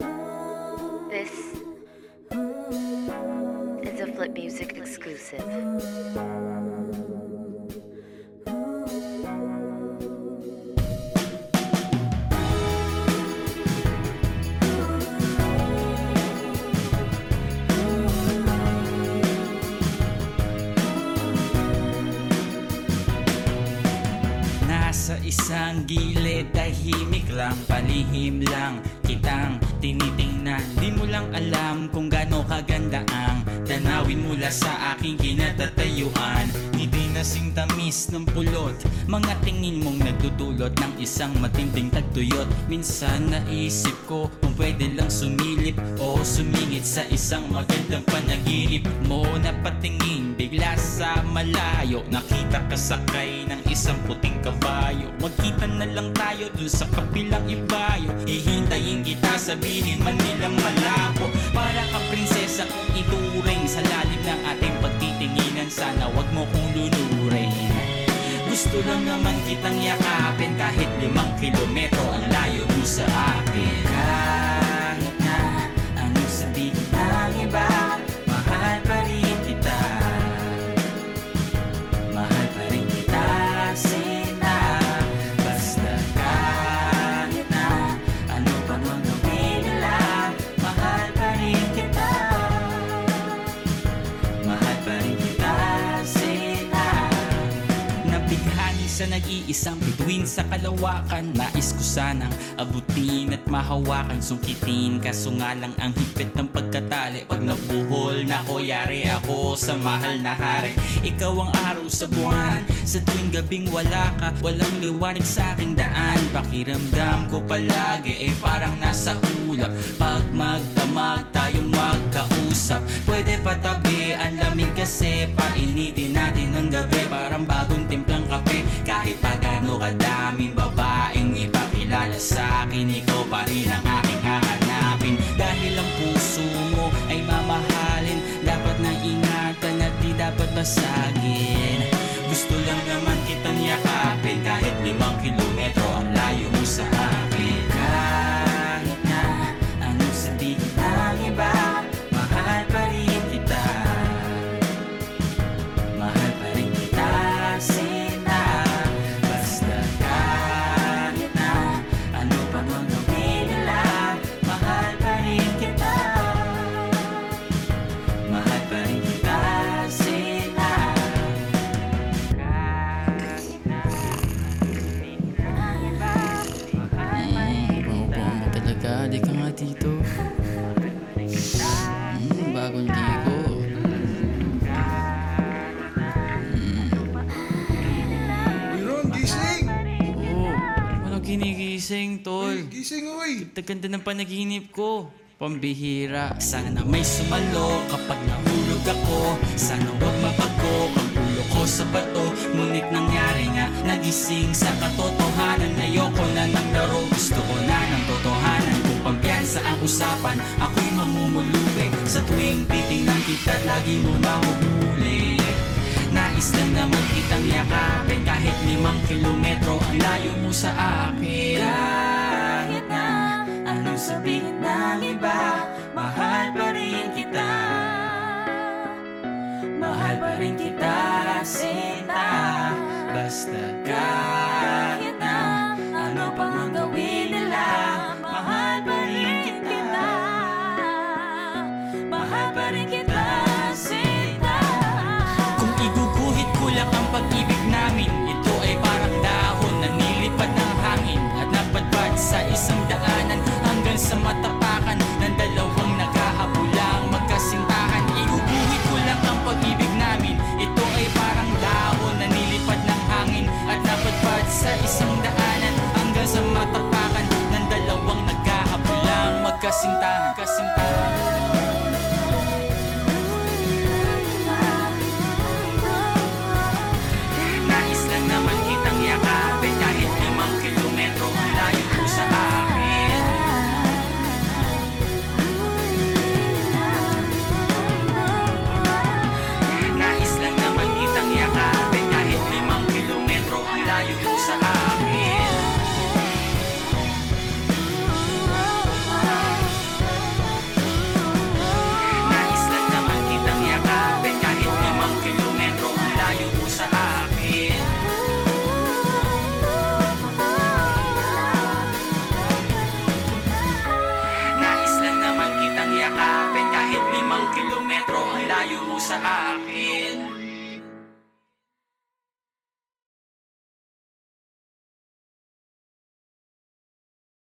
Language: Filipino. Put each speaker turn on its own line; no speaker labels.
This is a Flip Music exclusive.
Isang gilid, tahimik lang, palihim lang. Kitang tinitingnan, di mo lang alam kung gaano kaganda ang Tanawin mula sa aking kinatatayuan. Ngiti na sing tamis ng pulot Mga tingin mong nagdudulot ng isang matinding tagtuyot. Minsan naisip ko pwede lang sumilip O sumingit sa isang magandang panaginip. Mo Napatingin bigla sa malayo. Nakita ka sakay ng isang puting kabayo. Magkita na lang tayo dun sa kapilang ibayo. Hihintayin kita sabihin man nilang malabo. Para ka prinsesa kung ituring Sa lalim ng ating pagtitinginan. Sana wag mo kong lunurin. Gusto lang naman kitang yakapin Kahit limang kilometro ang layo mo sa akin. Kahit iba pa rin kita. Mahal pa rin kita sina. Basta kahit na Ano pa mang gawin nila Mahal pa rin kita. Mahal pa rin kita sina. Nabighani sa nag-iisang bituin. Sa kalawakan Nais ko sanang abutin at mahawakan. Sungkitin kaso nga lang ang higpit ng pagkatali. Pag nabuhol na ko, yari ako sa mahal na hari. Ikaw ang araw sa buwan Sa tuwing gabing wala ka Walang liwanag sa aking daan. Pakiramdam ko palagi eh parang nasa ulap. Pag magdamag tayong magkausap. Pwede patabi ang lamig kasi Painitin natin ng gabi. Parang bagong timplang kadaming babaeng ipakilala sa akin Ikaw pa rin ang aking hahanapin. Dahil ang puso mo ay mamahalin Dapat na ingatan at di dapat basagin. Gusto lang naman kitang yakapin Kahit limang kilometro ang layo mo sa akin
bagong ligo.
Ron, gising!
Oo. Ano ginigising, tol?
Gising, uy!
Taganda ng panaginip ko. Pambihira.
Sana may sumalo kapag nahulog ako Sana wag mapagko ang ulo ko sa bato Ngunit nangyari nga, nagising sa katotohanan Ayoko na ng laro, gusto ko na ng totohanan Kung pampiyansa ang usapan, Sa tuwing titingnan kita, lagi mo mahuhuli Nais lang naman kitang yakapin Kahit limang kilometro ang layo mo sa akin. Kahit na anong sabihin ng iba Mahal pa rin kita. Mahal pa rin kita, sinta Basta kahit Cacintarra, assim, tá? cacintarra. Assim, tá? Sa akin